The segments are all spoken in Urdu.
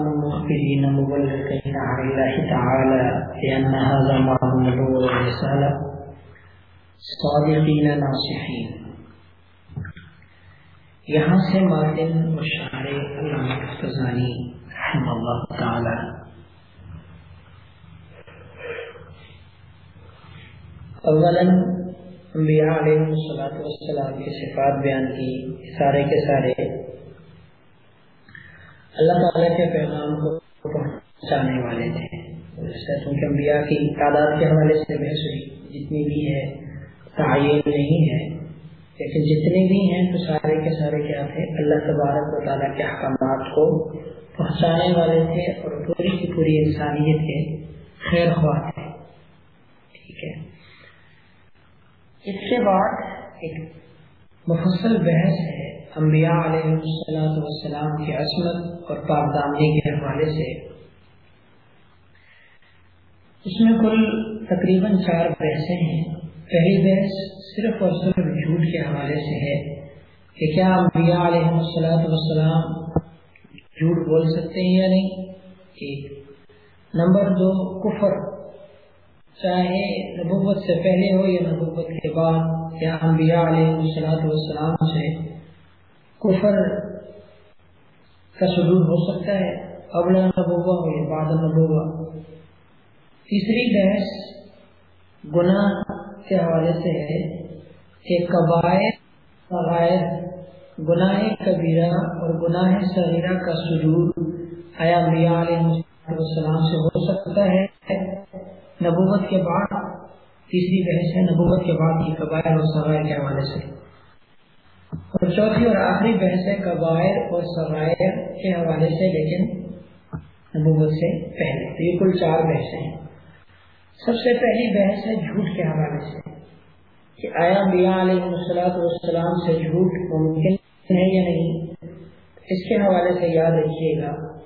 كانوا مخبرين مبلغين عن الله تعالى لأن هذا مع النبوة والرسالة صادقين ناصحين. یہاں سے مارٹن مشاعر علامہ فزانی رحم اللہ تعالی. اولا انبیاء علیہ السلام کی صفات بیان کی، سارے کے سارے اللہ تعالیٰ کے پیغام کو پہنچانے والے تھے۔ کیونکہ انبیاء کی تعداد کے حوالے سے بحث ہوئی۔ جتنی بھی ہے، تعین نہیں ہے، لیکن جتنے بھی ہیں، تو سارے کے سارے کیا تھے؟ اللہ تبارک و تعالیٰ کے احکامات کو پہنچانے والے تھے اور پوری کی پوری انسانیت کے خیر خواہ تھے۔ ٹھیک ہے۔ اس کے بعد ایک مفصل بحث ہے۔ انبیاء علیہ السلام کی عصمت اور پاکدامنی کے حوالے سے اس میں کل تقریباً چار بحثیں ہیں۔ پہلی بحث صرف اور صرف جھوٹ کے حوالے سے ہے کہ کیا انبیاء علیہ السلام جھوٹ بول سکتے ہیں یا نہیں۔ ایک۔ نمبر دو، کفر۔ چاہے نبوت سے پہلے ہو یا نبوت کے بعد یا انبیاء علیہ السلام سے کفر کا سلوک ہو سکتا ہے قبل نبوہ ہو یا بعد نبوہ۔ تیسری بحث گناہ کے حوالے سے ہے کہ قبائل گناہ کبیرہ اور گناہ صغیرہ کا سلوک آیا انبیاء علیہ السلام سے ہو سکتا ہے۔ نبوت کے بعد، تیسری بحث ہے نبوت کے بعد کی قبائل اور سغائر کے حوالے سے۔ اور چوتھی اور آخری بحث ہے قبائل اور سغائر کے حوالے سے، لیکن نبوت سے پہلے۔ تو یہ کل چار بحثیں ہیں۔ سب سے پہلی بحث ہے جھوٹ کے حوالے سے۔ کہ آیا میاں علیہ والسلام سے جھوٹ ممکن ہے یا نہیں؟ اس کے حوالے سے یاد رکھیے گا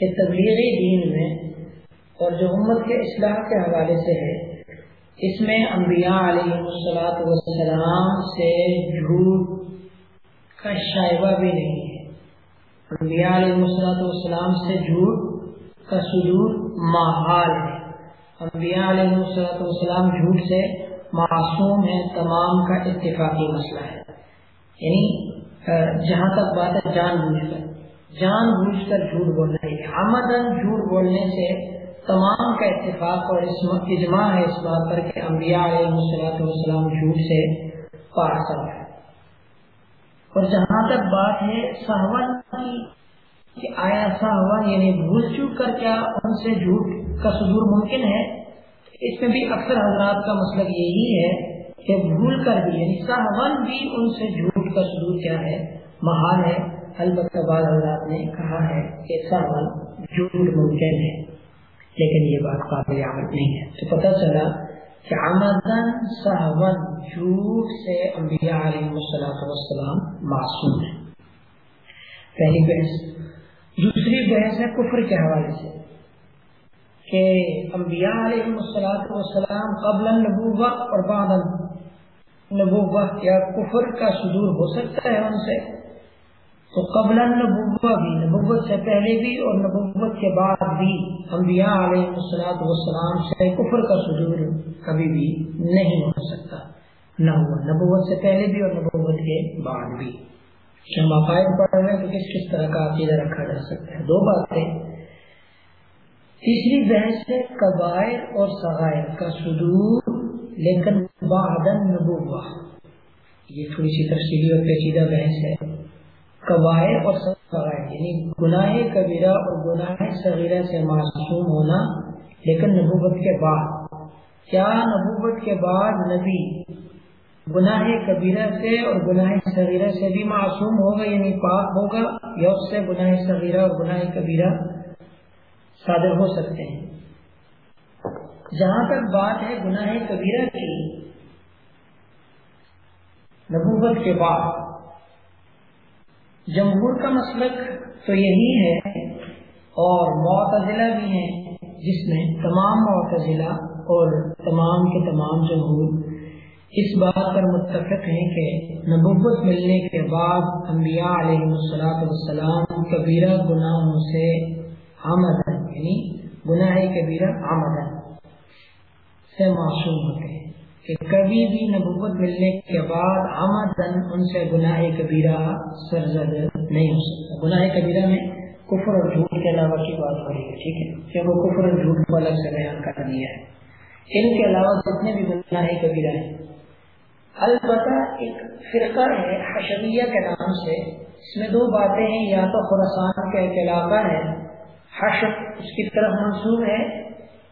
کہ تبلیغی دین میں اور جو امت کے اصلاح کے حوالے سے ہے اس میں انبیاء علیہ السلاط والسلام سے جھوٹ کا شائبہ بھی نہیں ہے۔ انبیاء علیہ السلاط والسلام سے جھوٹ کا سلوک محال ہے۔ انبیاء علیہ السلاط والسلام جھوٹ سے معصوم ہے تمام کا اتفاقی مسئلہ ہے۔ یعنی جہاں تک بات ہے، جان بوجھ کر۔ جان بوجھ کر جھوٹ بولنا ہے۔ آمدن جھوٹ بولنے سے تمام کا اتفاق اور اجماع ہے اس بات پر کہ انبیاء علیہ والسلام جھوٹ سے پارسل ہے اور جہاں تک بات ہے سہون کی، کہ آیا سہون یعنی بھول چوک کر کیا ان سے جھوٹ کا صدور ممکن ہے؟ اس میں بھی اکثر حضرات کا مسئلہ یہی ہے کہ بھول کر بھی یعنی سہون بھی ان سے جھوٹ کا صدور کیا ہے؟ محال ہے، البتہ بعض حضرات نے کہا ہے کہ سہون جھوٹ ممکن ہے۔ لیکن یہ بات قابل عمل نہیں ہے۔ تو پتہ چلا کہ آمدن صحبن جھوٹ سے انبیاء علیہ وسلام معصوم ہے پہلی بحث۔ دوسری بحث ہے کفر کے حوالے سے کہ انبیاء علیہ وسلام قبل نبوہ اور بعد نبوہ یا کفر کا صدور ہو سکتا ہے ان سے۔ تو قبل نبوہ بھی، نبوت سے پہلے بھی اور نبوت کے بعد بھی انبیاء علیہ السلاط والسلام سے کفر کا صدور کبھی بھی نہیں ہو سکتا، نہ ہوا نبوت سے پہلے بھی اور نبوت کے بعد بھی۔ ہم عقائد پڑھ رہے ہیں تو کس کس طرح کا عقیدہ رکھا جا سکتا ہے؟ دو باتیں۔ تیسری بحث ہے قبائل اور سغائر کا صدور لیکن بعد نبوہ یہ تھوڑی سی تفصیلی اور پیچیدہ بحث ہے۔ قبائل اور سغائر یعنی گناہ کبیرہ اور گناہ صغیرہ سے معصوم ہونا، لیکن نبوت کے بعد۔ کیا نبوت کے بعد نبی گناہ کبیرہ سے اور گناہ صغیرہ سے بھی معصوم ہوگا یعنی پاک ہوگا، یا اس سے گناہ صغیرہ اور گناہ کبیرہ صادر ہو سکتے ہیں؟ جہاں تک بات ہے گناہ کبیرہ کی، نبوت کے بعد۔ جمہور کا مسلک تو یہی ہے اور معتزلہ بھی ہیں، جس میں تمام معتزلہ اور تمام کے تمام جمہور اس بات پر متفق ہیں کہ نبوت ملنے کے بعد انبیاء علیہ والسلام کبیرہ گناہوں سے آمدن یعنی گناہ کبیرہ آمدن سے معصوم ہوتے ہیں۔ کہ کبھی بھی نبوت ملنے کے بعد آمدن ان سے گناہ کبیرہ سرزد نہیں ہو سکتا۔ گناہ کبیرہ میں کفر اور جھوٹ کے علاوہ کی بات ہو رہی ہے، ٹھیک ہے؟ کہ وہ کفر اور جھوٹ کو الگ سے بیان کر دیا ہے۔ ان کے علاوہ جتنے بھی گناہ کبیرہ ہیں۔ البتہ ایک فرقہ ہے حشویہ کے نام سے، اس میں دو باتیں ہیں، یا تو خورسان کا ایک علاقہ ہے، حشر اس کی طرف منصوب ہے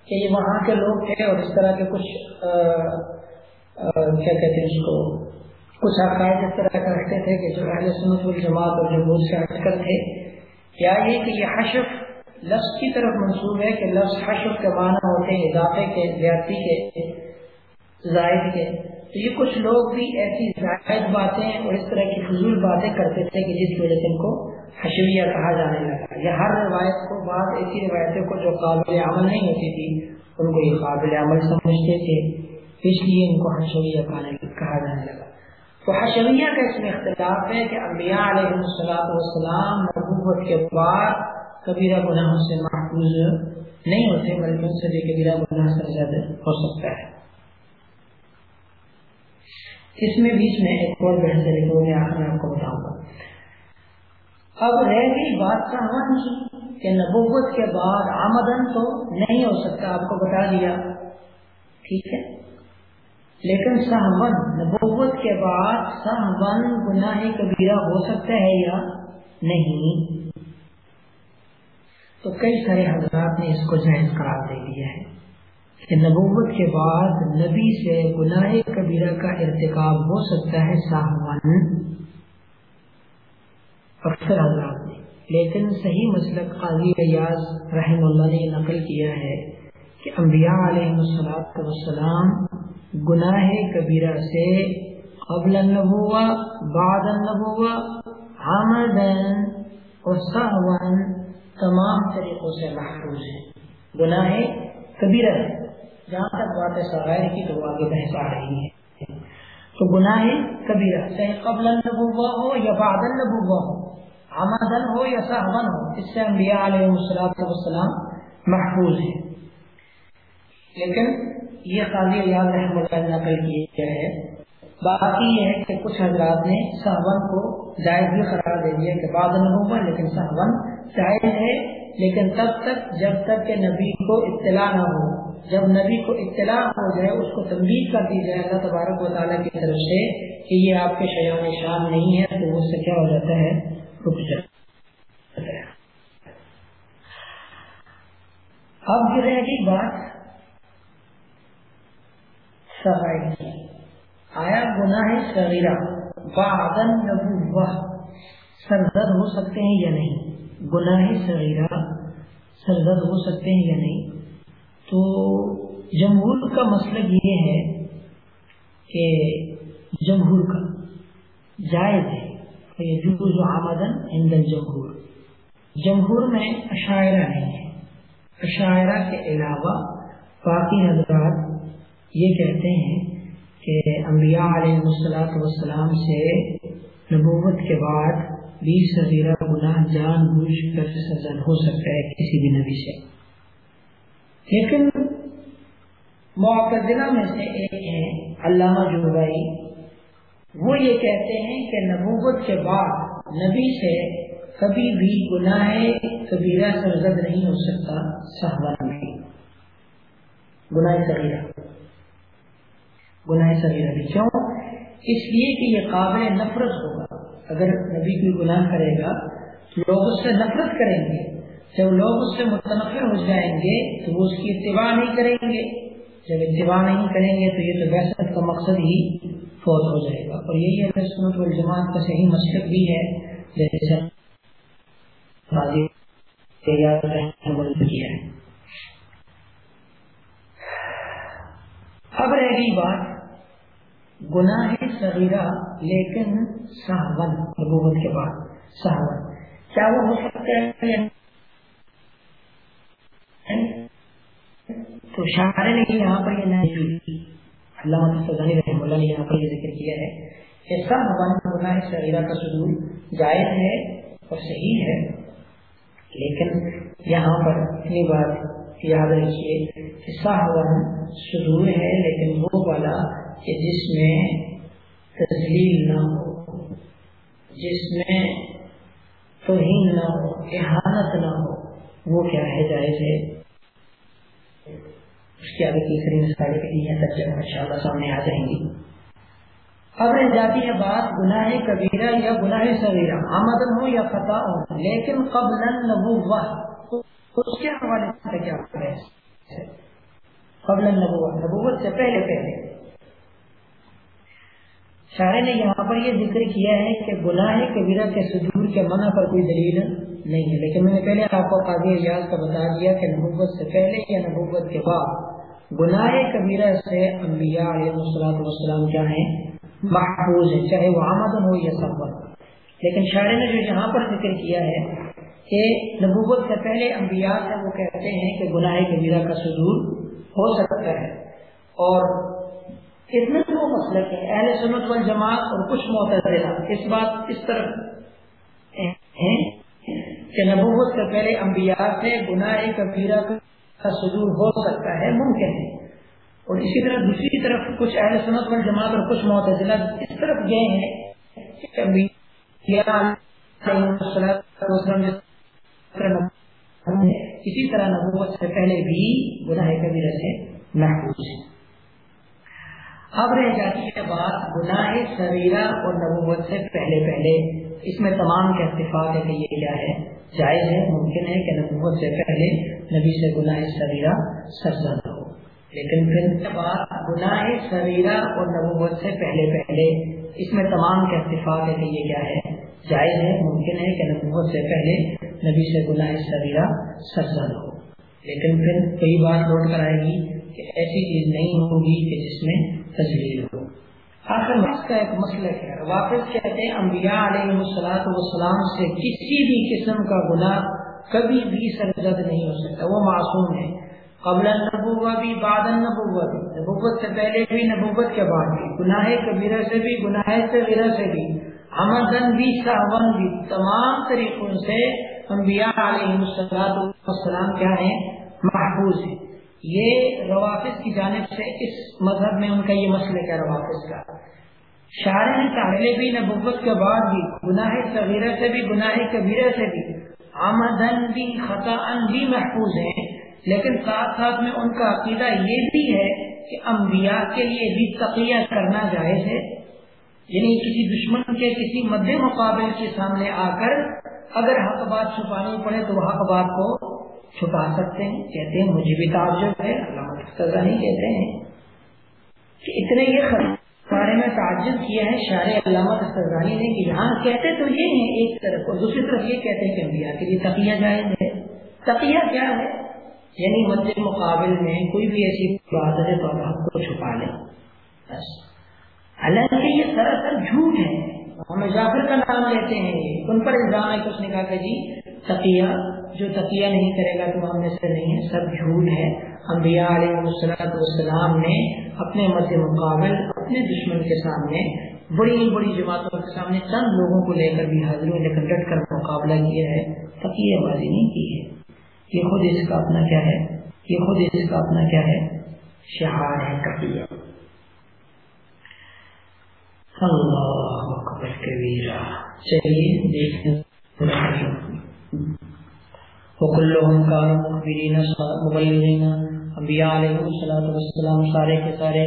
کہ یہ وہاں کے لوگ تھے اور اس طرح کے کچھ کیا کہتے ہیں اس کو؟ کچھ عقائد اس طرح کا رکھتے تھے کہ جو اہل سنت الجماعت اور جو بہت سے ہٹ کر تھے، کیا یہ کہ یہ حشف لفظ کی طرف منصوب ہے کہ لفظ حشف کے معنی ہوتے ہیں اضافے کے، زیادتی کے، زائد کے؟ تو یہ کچھ لوگ بھی ایسی زائد باتیں اور اس طرح کی فضول باتیں کرتے تھے کہ جس کی وجہ سے ان کو حشویہ کہا جانے لگا۔ یا ہر روایت کو، بعض ایسی روایتوں کو جو قابل عمل نہیں ہوتی تھی، ان کو یہ قابل عمل سمجھتے تھے۔ اس لیے ان کو حشویہ کہا جانے لگا۔ تو حشویہ کا اس میں اختلاف ہے کہ انبیاء علیہ السلام والسلام نبوت کے بعد کبیرہ گناہوں سے محفوظ نہیں ہوتے، بلکہ ان سے بھی کبیرہ گناہ سے زیادہ ہو سکتا ہے۔ اس میں بیچ میں ایک اور بحث لکھو میں آخر میں آپ کو بتاؤں گا۔ اب رہ گئی بات سہمن کی کہ نبوت کے بعد آمدن تو نہیں ہو سکتا، آپ کو بتا دیا۔ ٹھیک ہے؟ لیکن سہمن نبوت کے بعد سہمن گناہ کبیرہ ہو سکتا ہے یا نہیں؟ تو کئی سارے حضرات نے اس کو جائز قرار دے دیا ہے کہ نبوت کے بعد نبی سے گناہ کبیرہ کا ارتکاب ہو سکتا ہے ساہوان اکثر حضرات نے، لیکن صحیح مسلک قاضی ریاض رحم اللہ نے نقل کیا ہے کہ انبیاء علیہ السلام گناہ کبیرہ سے، قبل النبوہ، بعد النبوہ حامدن اور سہون تمام طریقوں سے محفوظ ہیں۔ گناہ کبیرہ ہے جہاں تک بات ہے کی، تو آگے بحث آ رہی ہے۔ تو گناہ کبیرہ، چاہے قبل النبوہ ہو یا بعد النبوہ ہو آمدن ہو یا سہون ہو، اس سے انبیاء علیہ السلام محفوظ ہیں۔ لیکن یہ قاضی یاد رحم اللہ نقل کیا ہے۔ باقی یہ ہے کہ کچھ حضرات نے سہون کو جائز بھی قرار دے دیا کہ بعد النبوہ لیکن سہون جائز ہے۔ لیکن تب تک، جب تک کہ نبی کو اطلاع نہ ہو، جب نبی کو اطلاع ہو جائے، اس کو تنبیہ کر دی جائے، اللہ تبارک و تعالیٰ کی طرف سے کہ یہ آپ کے شیان شان نہیں ہے، تو اس سے کیا ہو جاتا ہے؟ رک جاتا ہے۔ اب جو رہ گئی بات صفائی آیا گناہ صغیرہ بعدن نبوہ سرزد ہو سکتے ہیں یا نہیں؟ گناہ صغیرہ سرزد ہو سکتے ہیں یا نہیں؟ تو جمہور کا مسئلہ یہ ہے کہ جمہور کا جائز ہے. جز آمدن ہندن جمہور جمہور میں عشاعرہ نہیں ہے. عشاعرہ کے علاوہ باقی حضرات یہ کہتے ہیں کہ انبیاء علیہ السلاۃ والسلام سے نبوت کے بعد بیس سزیرہ گناہ جان بوجھ کر سزن ہو سکتا ہے کسی بھی نبی سے۔ لیکن معتدلہ میں سے ایک ہے علامہ جوبائی وہ یہ کہتے ہیں کہ نبوت کے بعد نبی سے کبھی بھی گناہ کبیرہ سرزد نہیں ہو سکتا صحبان میں گناہ صغیرہ گناہ صغیرہ بھی کیوں؟ اس لیے کہ یہ قابل نفرت ہوگا۔ اگر نبی کوئی گناہ کرے گا تو لوگ اس سے نفرت کریں گے۔ جب لوگ اس سے متنفر ہو جائیں گے، تو وہ اس کی اتباع نہیں کریں گے۔ جب اتباع نہیں کریں گے، تو یہ تو بحثت کا مقصد ہی فوت ہو جائے گا۔ اور یہی اگر سنت الجماعت کا صحیح مشرق بھی ہے۔ جیسے کیا ہے۔ اب رہ گئی بات گناہ صغیرہ لیکن سہون نبوت کے بعد سہون کیا وہ ہو سکتا ہے؟ تو شاعر نے یہاں پر یہ علامہ رحم اللہ نے یہاں پر یہ ذکر کیا ہے کہ سب گناہ صغیرہ کا صدور جائز ہے اور صحیح ہے، لیکن یہاں پر اتنی بات یاد رکھیے کہ ساہون صدور ہے لیکن وہ والا کہ جس میں تسلیل نہ ہو، جس میں توہین نہ ہو، احانت نہ ہو، وہ کیا ہے جائز ہے؟ اس کی آگے تیسری مثال کے لیے سب ان شاء اللہ سامنے آ جائیں گی اب رہ جاتی ہے بات گناہ کبیرہ یا گناہ سویرہ آمدن ہو یا خطا ہو، لیکن قبل نبوہ اس کے حوالے سے کیا قبل نبوہ نبوت سے پہلے پہلے۔ شاعر نے یہاں پر یہ ذکر کیا ہے کہ گناہ کبیرہ کے سجور کے منع پر کوئی دلیل نہیں ہے۔ لیکن میں نے پہلے آپ کو قاضی اجاز کا بتا دیا کہ نبوت سے پہلے یا نبوت کے بعد گناہ کبیرہ سے انبیاء علیہ السلام وسلام کیا ہیں؟ محفوظ ہیں، چاہے وہ آمدن ہو یا سفر لیکن شاعر نے جو یہاں پر ذکر کیا ہے کہ نبوت سے پہلے انبیاء سے وہ کہتے ہیں کہ گناہ کبیرہ کا سجور ہو سکتا ہے۔ اور اس میں دو مسئلہ ہے، اہل سنت والجماعت اور کچھ معتدلہ اس بات اس طرف ہیں کہ نبوت سے پہلے انبیاء سے گناہ کبیرہ کا صدور ہو سکتا ہے، ممکن ہے۔ اور اسی طرح دوسری طرف کچھ اہل سنت والجماعت اور کچھ معتدلہ اس طرف گئے ہیں کہ اسی طرح نبوت سے پہلے بھی گناہ کبیرہ سے محفوظ ہے اب رہ جاتی ہے بات گناہ سویرا اور نبوت سے پہلے پہلے۔ اس میں تمام کا اتفاق ہے کہ یہ کیا ہے؟ جائز ہے، ممکن ہے کہ نبوت سے پہلے نبی سے گناہ سویرا سرزد ہو۔ لیکن پھر بات گناہ سویرا اور نبوت سے پہلے پہلے۔ اس میں تمام کا اتفاق ہے کہ یہ کیا ہے؟ جائز ہے، ممکن ہے کہ نبوت سے پہلے نبی سے گناہ سویرا سرزد ہو۔ لیکن پھر کئی بار لوٹ کر آئے گی کہ ایسی چیز نہیں ہوگی کہ جس میں تجلیل ہو۔ آخر اس کا ایک مسئلہ ہے؟ واپس کہتے ہیں انبیاء علیہ السلاط والسلام سے کسی بھی قسم کا گناہ کبھی بھی سرزد نہیں ہو سکتا۔ وہ معصوم ہے قبل نبوہ بھی، بعد نبوہ بھی۔ نبوت سے پہلے بھی، نبوت کے بعد بھی۔ گناہ کبیرہ سے بھی، گناہ کبیرہ سے بھی۔ آمدن بھی صاحبن بھی۔ تمام طریقوں سے انبیاء علیہ السلاط والسلام کیا ہیں؟ محفوظ ہیں۔ یہ روافظ کی جانب سے اس مذہب میں ان کا یہ مسئلہ کیا روافظ کا۔ شاعر پہلے بھی نبوت کے بعد بھی، گناہ صغیرہ سے بھی، گناہ کبیرہ سے بھی۔ آمدن بھی خطا بھی محفوظ ہیں۔ لیکن ساتھ ساتھ میں ان کا عقیدہ یہ بھی ہے کہ انبیاء کے لیے بھی تقیہ کرنا جائز ہے۔ یعنی کسی دشمن کے کسی مد مقابل کے سامنے آ کر اگر حق بات چھپانی پڑے تو وہ حق بات کو چھپا سکتے ہیں۔ کہتے ہیں، مجھے بھی تعجب ہے علامہ نہیں کہتے ہیں۔ کہ اتنے یہ بارے میں تعجب کیا ہے شار علامہ استغانی نے کہ یہاں کہتے تو یہ ہیں ایک طرف، اور دوسری طرف یہ کہتے ہیں کہ انبیاء کے لیے تقیہ جائز ہے۔ تقیہ کیا ہے؟ یعنی مد مقابل میں کوئی بھی ایسی بات ہے تو آپ کو چھپا لیں بس۔ حالانکہ یہ سراسر جھوٹ ہے۔ ہم جعفر کا نام لیتے ہیں۔ ان پر الزام ہے کہ اس نے کہا کہ جی تقیہ، جو تقیہ نہیں کرے گا تو ہم میں سے نہیں ہے، سب جھوٹ ہے۔ انبیاء علیہ والسلام نے اپنے مد مقابل، اپنے دشمن کے سامنے، بڑی بڑی جماعتوں کے سامنے چند لوگوں کو لے کر بھی حاضروں لیکن ڈٹ کر مقابلہ کیا ہے۔ تقیہ بازی نہیں کی ہے۔ یہ خود اس کا اپنا کیا ہے؟ یہ خود اس کا اپنا کیا ہے؟ شہار ہے تقیہ۔ اللہ اکبر کبیرہ چلیے دیکھیں وكلهم كانوا مخبرين مبلغين انبیاء علیہ الصلوۃ والسلام سارے کے سارے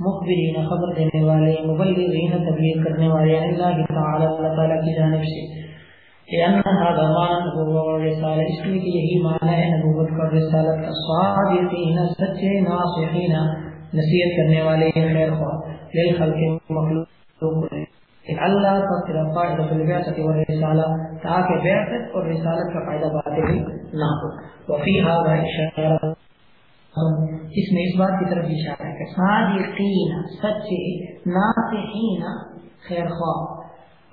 مخبرین خبر دینے والے مبلغین تبلیغ کرنے والے۔ اللہ تعالی اللہ تعالی کی جانب سے۔ لأن هذا معنى نبوة والرسالة اس لیے کہ یہی معنی ہے نبوت کا رسالت۔ کا صادقین سچے ناصحین، نصیحت کرنے والے، خیر خواہ۔ للخلق مخلوق۔ اللہ کا صرف فائدہ بالبعثت والرسالہ تاکہ بعثت اور رسالت کا فائدہ باتے بھی نہ ہو۔ وفی هذا اشارہ۔ اس میں اس بات کی طرف اشارہ ہے کہ صادقین، سچے، ناصحین خیر خواہ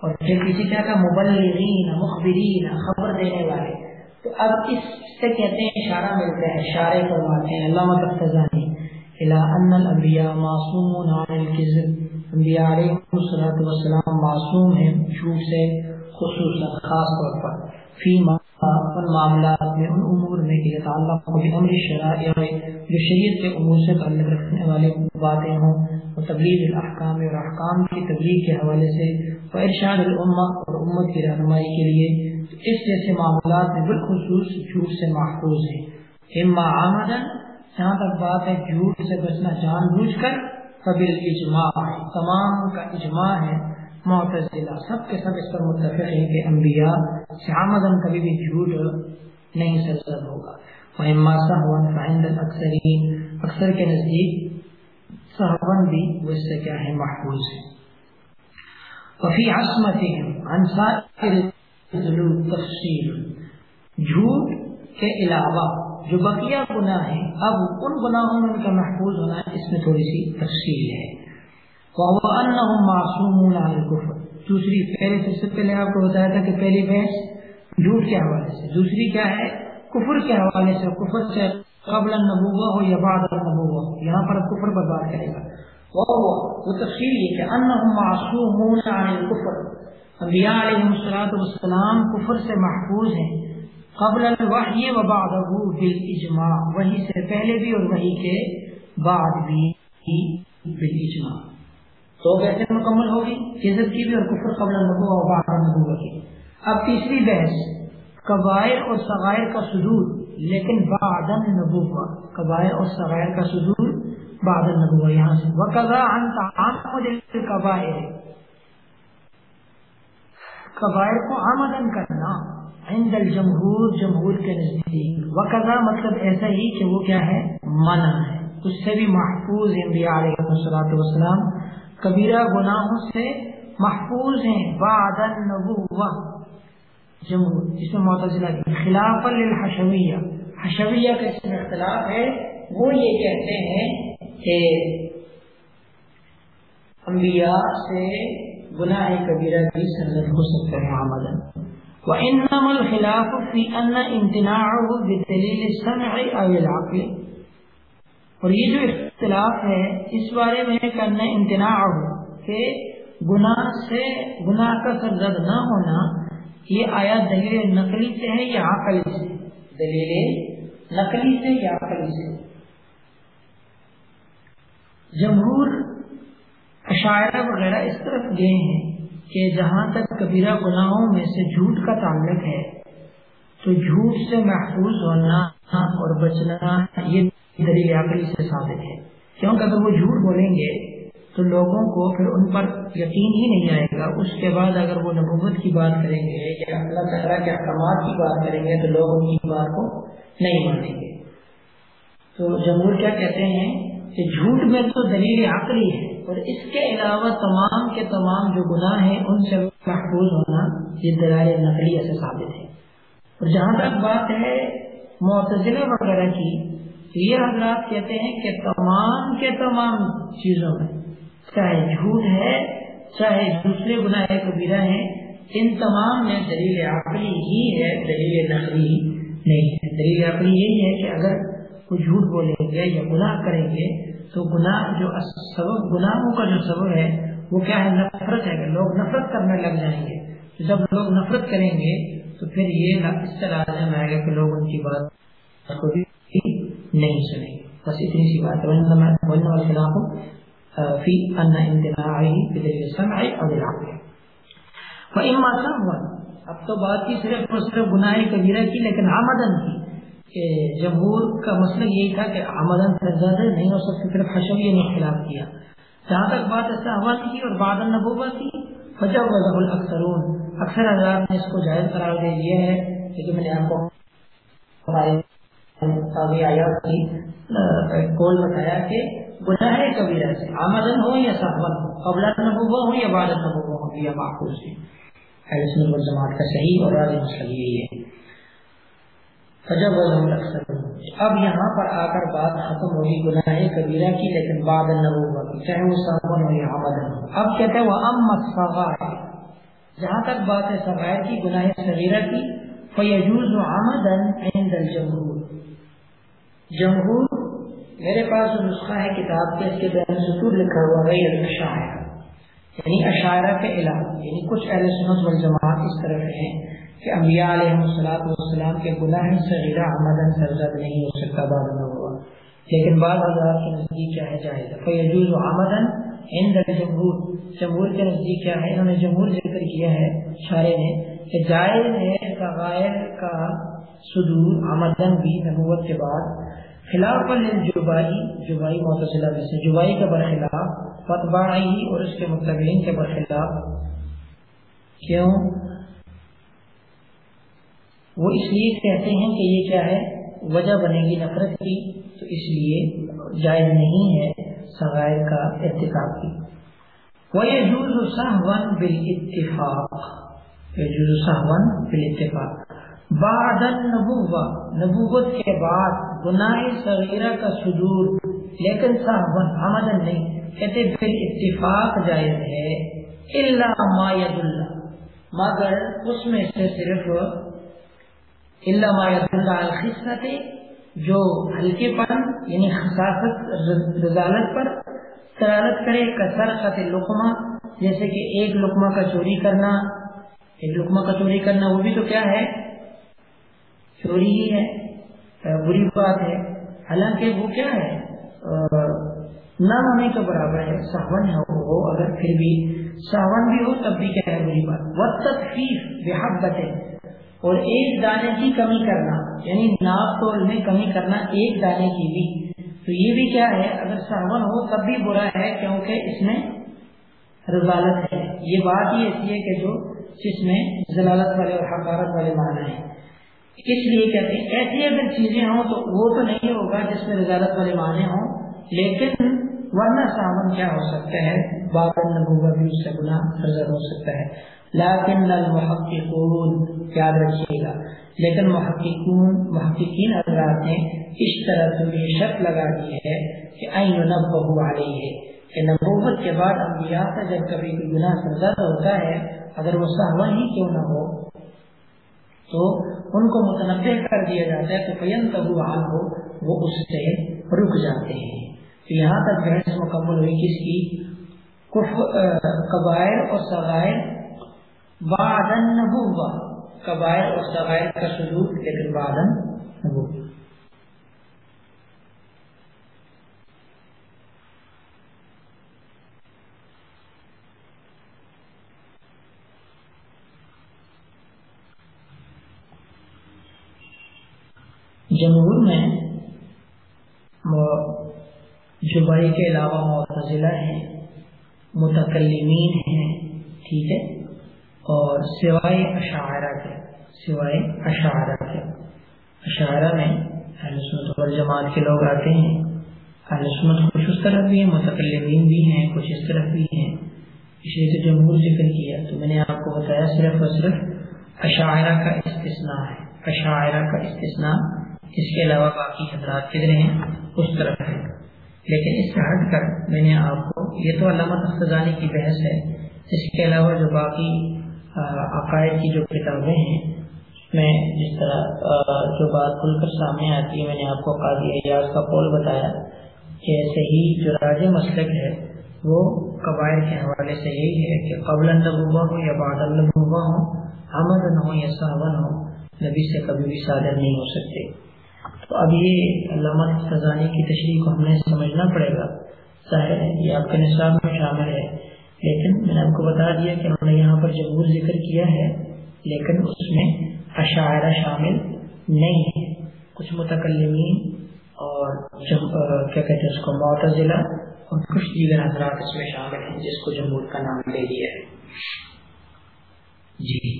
اور پھر کسی طرح کا مبلغین، مخبرین، خبر دینے والے۔ تو اب اس سے کہتے ہیں، اشارہ ملتا ہے، اشارے فرماتے ہیں، علامہ تفتزانی الى ان الانبیاء معصومون عن الكذب انبیاء علیہ السلام معصوم ہیں، جھوٹ سے خصوصا خاص طور پر۔ فی ان معاملات میں، ان امور میں کہ تعلق بامر شرائع جو شریعت کے امور سے تعلق رکھنے والے باتیں ہوں اور تبلیغ الاحکام اور احکام کی تبلیغ کے حوالے سے و ارشاد الامہ اور امت کی رہنمائی کے لیے اس جیسے معاملات میں بالخصوص جھوٹ سے محفوظ ہیں۔ اما آمدن جہاں تک بات ہے جھوٹ سے بچنا جان بوجھ کر قبل اجماع تمام کا اجماع ہے، معتزلہ، سب کے سب اس پر متفق ہیں کہ انبیاء سے آمدن کبھی بھی جھوٹ نہیں سرزد ہوگا۔ وَإِمَّا سَحْوًا فَعِنْدَ الْأَكْثَرِينَ۔ اکثر کے نزدیک صحبن بھی وہ اس سے کیا ہے، محفوظ ہے۔ وفی عصمتهم، عن سائر الذنوب تفصیل۔ جھوٹ کے علاوہ جو بقیہ گناہ ہیں، اب ان گناہوں میں ان کا محفوظ ہونا اس میں تھوڑی سی تفصیل ہے۔ معصومون دوسری، پہلے سب سے پہلے آپ کو بتایا تھا کہ پہلی بحث جھوٹ کے حوالے سے۔ دوسری کیا ہے؟ کفر کے حوالے سے۔ کفر سے قبل النبوہ ہو یا بعد النبوہ ہو یہاں پر کفر پر بات کرے گا۔ وہ تفصیل یہ کہ انہم معصومون عن الكفر۔ انبیاء علیہ السلام کفر سے محفوظ ہیں۔ قبل الوحی و بعد بالاجماع وہی سے پہلے بھی اور وہی کے بعد بھی بالاجماع تو کیسے مکمل ہوگی؟ عزت کی بھی اور کفر قبل النبوہ و بعد النبوہ کی۔ اب تیسری بحث قبائر اور صغائر کا صدور، لیکن بعد النبوہ۔ قبائر اور صغائر کا صدور، بعد النبوہ۔ یہاں سے، وقضا عن تعامد القبائر قبائر کو آمدن کرنا۔ عند الجمہور جمہور کے نزدیک وقضا مطلب ایسا ہی کہ وہ کیا ہے؟ منع ہے۔ اس سے بھی محفوظ انبیاء علیہ الصلوۃ والسلام کبیرہ گناہوں سے محفوظ ہیں۔ بعد النبوہ جمہور۔ جس میں معتزلہ کی خلاف للحشویہ۔ حشویہ کا اس میں اختلاف ہے۔ وہ یہ کہتے ہیں کہ انبیاء سے گناہ کبیرہ کی سنت ہو سکتا ہے آمدن وإنما الخلاف في أن امتناعه بالدليل السمع أو العقل۔ اور یہ جو اختلاف ہے، اس بارے میں کرنا امتناع ہو کہ گناہ سے، گناہ کا سرزد نہ ہونا، یہ آیا دلیل نقلی سے ہے یا عقلی سے؟ دلیل نقلی سے یا عقلی سے؟ جمہور، اشاعرہ وغیرہ اس طرف گئے ہیں۔ کہ جہاں تک کبیرہ گناہوں میں سے جھوٹ کا تعلق ہے، تو جھوٹ سے محفوظ ہونا اور بچنا یہ دلیل عقلی سے ثابت ہے۔ کیونکہ اگر وہ جھوٹ بولیں گے، تو لوگوں کو پھر ان پر یقین ہی نہیں آئے گا۔ اس کے بعد اگر وہ نبوت کی بات کریں گے یا اللہ تعالیٰ کے احکامات کی بات کریں گے، تو لوگ ان کی بات کو نہیں مانیں گے۔ تو جمہور کیا کہتے ہیں کہ جھوٹ میں تو دلیل عقلی ہے۔ اور اس کے علاوہ تمام کے تمام جو گناہ ہیں، ان سے محفوظ ہونا یہ دلائل نقلی سے ثابت ہے۔ اور جہاں تک بات ہے معتزلہ وغیرہ کی یہ حضرات کہتے ہیں کہ تمام کے تمام چیزوں میں، چاہے جھوٹ ہے، چاہے دوسرے گناہ کبیرہ ہیں ان تمام میں دلیل عقلی ہی ہے، دلیل نقلی نہیں ہے۔ دلیل عقلی یہی ہے کہ اگر کوئی جھوٹ بولیں گے یا گناہ کریں گے تو گناہ جو سبب گناہوں کا جو سبب ہے، وہ کیا ہے؟ نفرت ہے۔ لوگ نفرت کرنے لگ جائیں گے۔ جب لوگ نفرت کریں گے، تو پھر یہ اس طرح آئے گا کہ لوگ ان کی بات کو بھی نہیں سنیں۔ گے بس اتنی سی بات فی ان اب تو بات کی صرف اور صرف گناہ کبیرہ کی، لیکن آمدن کی۔ کہ جمہور کا مسئلہ یہی تھا کہ آمدن سے زیادہ نہیں ہو سکتی، صرف حشویہ نے خلاف کیا۔ جہاں تک بات ایسا ہوا کی اور بعد النبوہ کی وجہ وضح الاکثرون۔ اکثر حضرات نے اس کو جائز قرار دے دیا ہے کہ میں نے آپ کو آیات کی کول بتایا کہ گناہ کبیرہ سے، آمدن ہو یا صحبت ہو قبل نبوہ ہو یا بعد نبوہ ہو یا محفوظ ہے۔ جماعت کا صحیح اور مسئلہ یہی ہے۔ فجب اب یہاں پر آ کر بات ختم ہوگی گناہ کبیرہ کی، لیکن بعد نبوت کی، چاہے وہ صاحبن ہو یا آمدن ہو. اب کہتے ہیں وہ امت صغائر جہاں تک بات ہے صغائر کی، گناہ صغیرہ کی فیجوز آمدن عند الجمہور جمہور، میرے پاس نسخہ ہے کتاب کے، اس کے بین سطور لکھا ہوا غیر الاشاعرہ یعنی اشاعرہ کے علاوہ یعنی کچھ اہل سنت والجماعت اس طرح ہیں. کہ انبیاء علیہ السلاط والسلام کے گناہ صغیرہ آمدن سرزد نہیں ہو سکتا، بعد میں ہوا۔ لیکن بعض حضرات کے نزدیک کیا ہے جائز فیجوز آمدن عند جمہور جمہور کے نزدیک کیا ہے؟ انہوں نے جمہور ذکر کیا ہے شارے نے کہ جائز ہے سغائر کا صدور آمدن بھی نبوت کے بعد۔ خلاف جبائی جبائی معتصلہ میں سے، جبائی کے برخلاف فتبائی اور اس کے متبین کے برخلاف۔ کیوں؟ وہ اس لیے کہتے ہیں کہ یہ کیا ہے؟ وجہ بنے گی نفرت کی، تو اس لیے جائز نہیں ہے سغائر کا اتفاق کی۔ وہ جز صاحب بال اتفاق جز بال اتفاق بعد النبوہ۔ نبوت کے بعد گناہ صغیرہ کا صدور، لیکن صاحب حمدن نہیں۔ کہتے پھر اتفاق جائز ہے۔ اللہ ما ید اللہ مگر اس میں سے صرف اللہ ما الخصت جو ہلکے پن یعنی خصاصت رضالت پر سرالت کرے کسر خط لقمہ، جیسے کہ ایک لقمہ کا چوری کرنا، ایک لقمہ کا چوری کرنا، وہ بھی تو کیا ہے؟ چوری ہی ہے، بری بات ہے۔ حالانکہ وہ کیا ہے؟ نہ ہونے کے برابر ہے ساون ہو اگر پھر بھی ساون بھی ہو تب بھی کیا ہے بری بات۔ وہ تفیف بے اور ایک دانے کی کمی کرنا یعنی ناپ تول میں کمی کرنا ایک دانے کی بھی۔ تو یہ بھی کیا ہے؟ اگر ساون ہو تب بھی برا ہے، کیونکہ اس میں رضالت ہے۔ یہ بات ہی ایسی ہے کہ جو جس میں ضلالت والے اور حقارت والے معنی ہیں۔ اس لیے کہتے ہیں، ایسی اگر چیزیں ہوں تو وہ تو نہیں ہوگا جس میں رضالت والے معنی ہوں، لیکن ورنہ سامن کیا ہو سکتا ہے؟ بابر نبوہ بھی اس سے گناہ فرضر ہو سکتا ہے۔ لیکن المحققون، یاد رکھیے گا۔ لیکن محققون، محققین حضرات نے اس طرح سے شرط لگا دی ہے کہ این نبہ علیہ ہے کہ نبوت کے بعد انبیاء کا جب کبھی کوئی گناہ سرزد ہوتا ہے، اگر وہ سہون ہی کیوں نہ ہو، تو ان کو متنوع کر دیا جاتا ہے تو پین تبو حال ہو وہ اس سے رک جاتے ہیں۔ تو یہاں تک بحث مکمل ہوئی کس کی؟ قبائل اور سغائر بادن نبوہ، قبائل اور سغائر کا سلوک، لیکن بادن نبوہ۔ جمہور میں جبائی کے علاوہ معتزلہ ہیں۔ متکلمین ہیں، ٹھیک ہے؟ اور سوائے اشاعرہ کے، سوائے اشاعرہ کے۔ اشاعرہ میں اہل سنت اور جماعت کے لوگ آتے ہیں۔ اہل سنت کچھ اس طرف بھی ہیں، متکلمین بھی ہیں، کچھ اس طرف بھی ہیں۔ اس لیے تو جمہور ذکر کیا۔ تو میں نے آپ کو بتایا صرف اور صرف اشاعرہ کا استثناء ہے۔ اشاعرہ کا استثناء اس کے علاوہ باقی حضرات کدھر ہیں؟ اس طرف ہے۔ لیکن اس سے ہٹ کر میں نے آپ کو یہ تو علامہ تختانی کی بحث ہے، اس کے علاوہ جو باقی عقائد کی جو کتابیں ہیں، میں جس طرح جو بات کھل کر سامنے آتی ہے، میں نے آپ کو قاضی اعجاز کا قول بتایا کہ صحیح جو راج مسلک ہے، وہ قبائل کے حوالے سے یہی ہے کہ قبل النبوہ ہو یا بعد النبوہ ہو حمد ہو یا صاون ہو نبی سے کبھی بھی صادر نہیں ہو سکتے۔ تو اب یہ علامہ خزانے کی تشریح کو ہم نے سمجھنا پڑے گا۔ ظاہر ہے یہ آپ کے نصاب میں شامل ہے۔ لیکن میں نے آپ کو بتا دیا کہ انہوں نے یہاں پر جمہور ذکر کیا ہے، لیکن اس میں اشاعرہ شامل نہیں ہے۔ کچھ متکلمین اور جب کیا کہتے ہیں اس کو، معتزلہ اور کچھ دیگر حضرات اس میں شامل ہیں، جس کو جمہور کا نام دے دیا ہے۔ جی۔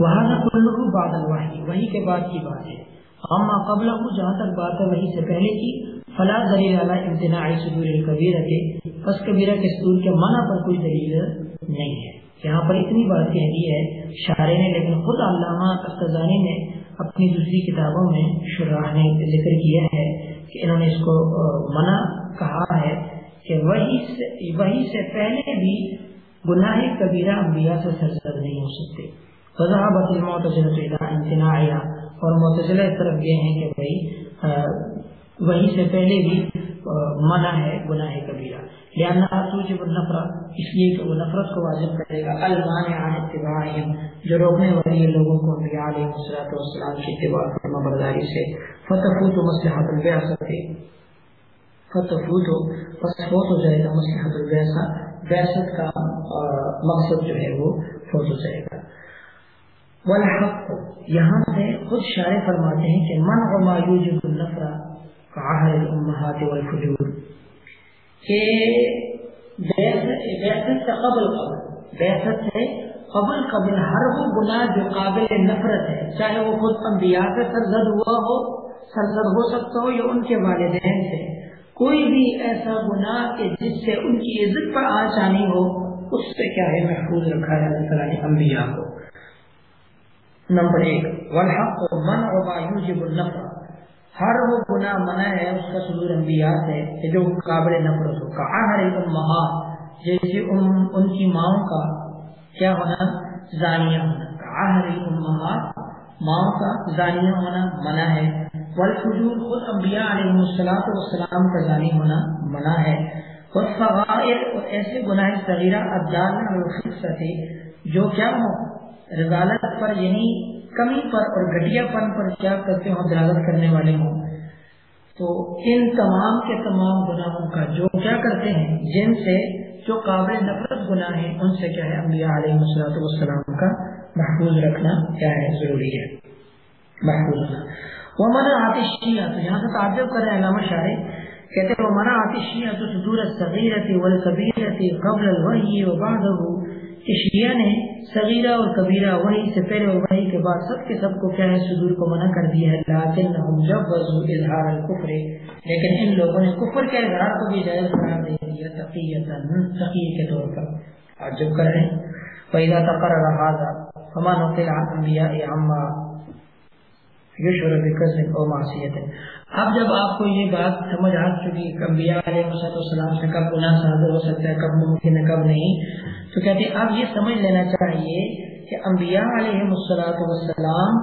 وہاں کلو بادل واحد وہی کے بعد کی بات ہے۔ اما قبل جہاں تک بات ہے، وہی سے پہلے کی۔ فلاں دلیل اعلیٰ امتناع صدور کبیرہ کے پس کبیرہ کے صدور کے معنی پر کوئی دلیل نہیں ہے۔ یہاں پر اتنی بات کہہ دی ہے شاعر نے، لیکن خود علامہ اختزانی نے اپنی دوسری کتابوں میں شراح نے ذکر کیا ہے کہ انہوں نے اس کو منع کہا ہے کہ وہی سے وہی سے پہلے بھی گناہ کبیرہ انبیاء سے سرزد نہیں ہو سکتے۔ فضحبت المعتزلة الى امتناعها، اور معتزلہ اس طرف یہ ہیں کہ بھئی وہی سے پہلے بھی منع ہے، گناہ کبیرہ۔ لہٰذا توجب النفرت، اس لیے کہ وہ نفرت کو واجب کرے گا۔ المان عن جو روکنے والی لوگوں کو انبیاء علیہ الصلوۃ والسلام کی اتباع فرما برداری سے۔ فتفوت مصلحت البعثہ فتفوت پس فوت ہو جائے گا مصلحت البعثہ بعثت کا مقصد جو ہے وہ فوت ہو جائے گا۔ والحق. یہاں سے خود شارع فرماتے ہیں کہ من وما یوجب النفرت کعہر الامہات والفجور. کہ بیست سے قبل قبل. بیست سے قبل قبل ہر وہ گناہ جو قابل نفرت ہے، چاہے وہ خود انبیاء سے سرزد ہوا ہو، سرزد ہو سکتا ہو یا ان کے والدین سے. کوئی بھی ایسا گناہ کہ جس سے ان کی عزت پر آسانی ہو، اس سے کیا ہے؟ محفوظ رکھا ہے اللہ تعالیٰ نے انبیاء کو. نمبر ایک۔ والحق من وما یوجب النفر ہر وہ گناہ منع ہے اس کا صدور انبیاء سے کہ جو قابل نفرت ہو۔ کہا ہر امہا جیسے ان, ان کی ماؤں کا کیا ہونا؟ زانیہ ہونا۔ کہا ہر امہا ماؤں کا زانیہ ہونا منع ہے۔ والفجور خود انبیاء علیہ السلام والسلام کا زانی ہونا منع ہے۔ والصغائر اور ایسے گناہ صغیرہ ادالہ اور جو کیا ہو رضالت پر یعنی کمی پر اور گھٹیا پن پر کیا کرتے ہوں دلالت کرنے والے ہوں۔ تو ان تمام کے تمام گناہوں کا جو کیا کرتے ہیں، جن سے جو قابل نفرت گناہ ہیں، ان سے کیا ہے؟ انبیاء علیہ مسلاط والسلام کا محفوظ رکھنا کیا ہے؟ ضروری ہے۔ محفوظ رکھنا۔ وہ منا آتشیاں تو یہاں سے تعجب کر رہے علامہ شاعر۔ کہتے ہیں وہ منا آتشیاں تو صدور صغیرتی والکبیرتی قبل الوحی و کہ شیعہ نے صغیرہ اور کبیرہ وہی سے پہلے اور وہی کے بعد سب کے سب کو کیا ہے؟ صدور کو منع کر دیا ہے۔ لیکن جب وضو اظہار الکفر لیکن ان لوگوں نے کفر کے اظہار کو بھی جائز قرار دے دیا تقیتا تقی کے طور پر۔ اور جب کر رہے ہیں۔ فَإِذَا تَقَرَّ هَذَا، فَمَا نُقِلَ عَنْ أَنْبِيَاءِ یشور بکذب او معصیت اب جب آپ کو یہ بات سمجھ آ چکی کہ انبیاء علیہ السلام سے کب گناہ صادر ہو سکتا ہے کب ممکن ہے، کب نہیں۔ تو کہتے ہیں، اب یہ سمجھ لینا چاہیے کہ انبیاء علیہ مسلاط وسلام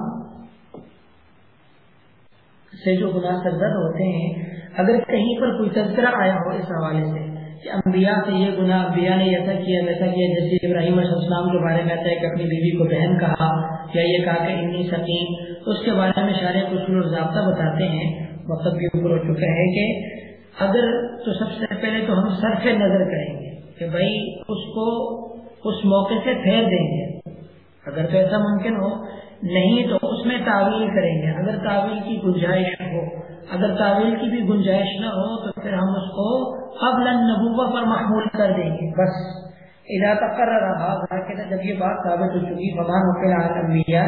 سے جو گناہ سرزد ہوتے ہیں، اگر کہیں پر کوئی تذکرہ آیا ہو اس حوالے سے کہ انبیاء سے یہ گناہ، انبیاء نے ایسا کیا، ویسا کیا، جیسے ابراہیم علیہ السلام کے بارے میں آتا ہے کہ اپنی بیوی کو بہن کہا یا یہ کہا کہ انی سکیم اس کے بارے میں شارے اصول اور ضابطہ بتاتے ہیں مقصد کے اوپر ہو چکا ہے کہ اگر تو سب سے پہلے تو ہم صرف نظر کریں گے۔ کہ بھائی اس کو اس موقع سے پھیر دیں گے۔ اگر تو ایسا ممکن ہو، نہیں تو اس میں تعویل کریں گے۔ اگر تعویل کی گنجائش ہو، اگر تعویل کی بھی گنجائش نہ ہو تو پھر ہم اس کو قبل نبوبہ پر محمول کر دیں گے۔ بس۔ ادا تقرر رہا کہ جب یہ بات ثابت ہو چکی فمان انبیاء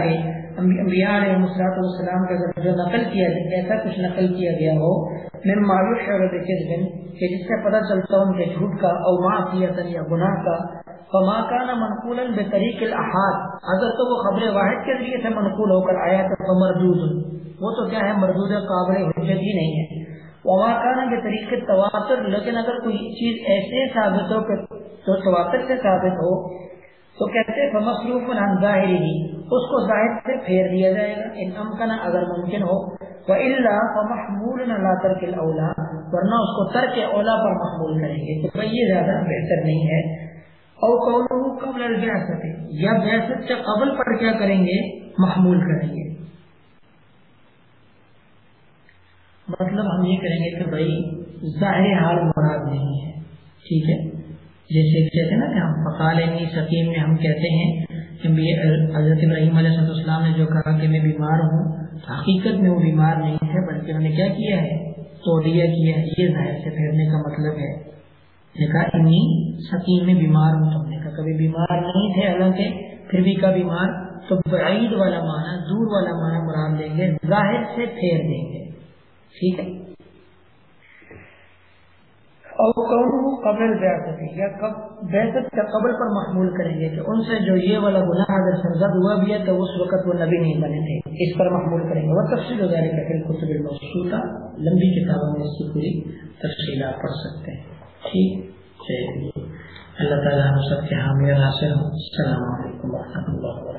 انبیاء علیہ مسلاط والسلام کا جو نقل کیا ایسا کچھ نقل کیا گیا ہو میں معلوم شعرت دن کہ جس سے پتہ چلتا ان کے جھوٹ کا، او معافیت یا گناہ کا، فما کان منقولا بطریق الاحاد اگر تو وہ خبر واحد کے ذریعے سے منقول ہو کر آیا تو مردود وہ تو کیا ہے، مردود قابل حجت ہی نہیں ہے۔ وما کان بطریق تواتر لیکن اگر کوئی چیز ایسے ثابت ہو کہ تو تواتر سے ثابت ہو، تو کہتے ہیں مصروف ظاہری ہی اس کو ظاہر سے پھیر دیا جائے گا۔ ان امکنا اگر ممکن ہو وہ اللہ محمول نہ ترک اولا ورنہ اس کو ترک اولا پر محمول کریں گے۔ تو یہ زیادہ بہتر نہیں ہے۔ اور قول قبل البیاست یا بیاست سے قبل پر کیا کریں گے؟ محمول کریں گے۔ مطلب ہم یہ کریں گے کہ بھائی ظاہر حال مراد نہیں ہے۔ ٹھیک ہے؟ جیسے کہتے ہیں نا کہ ہم فقال سکیم میں ہم کہتے ہیں کہ حضرت ابراہیم علیہ السلام نے جو کہا کہ میں بیمار ہوں، حقیقت میں وہ بیمار نہیں ہے، بلکہ انہوں نے کیا کیا ہے؟ توڑیا کیا ہے، یہ ظاہر سے پھیرنے کا مطلب ہے۔ کہا، انی سکیم میں بیمار ہوں تم نے کہا، کبھی بیمار نہیں تھے حالانکہ پھر بھی کا بیمار، تو بعید والا معنی، دور والا معنی مراد دیں گے، ظاہر سے پھیر دیں گے۔ ٹھیک ہے؟ اور قبل یا بیست کا قبل پر محمول کریں گے کہ ان سے جو یہ والا گناہ اگر سرزد ہوا بھی ہے تو اس وقت وہ نبی نہیں بنے تھے، اس پر محمول کریں گے۔ وہ تفصیل ہو جائے گا پھر خطب المسودہ لمبی کتابوں میں اس کی پوری تفصیلات پڑھ سکتے ہیں۔ ٹھیک؟ اللہ تعالیٰ ہم سب کے حامی حاصل ہوں۔ السلام علیکم و رحمۃ اللہ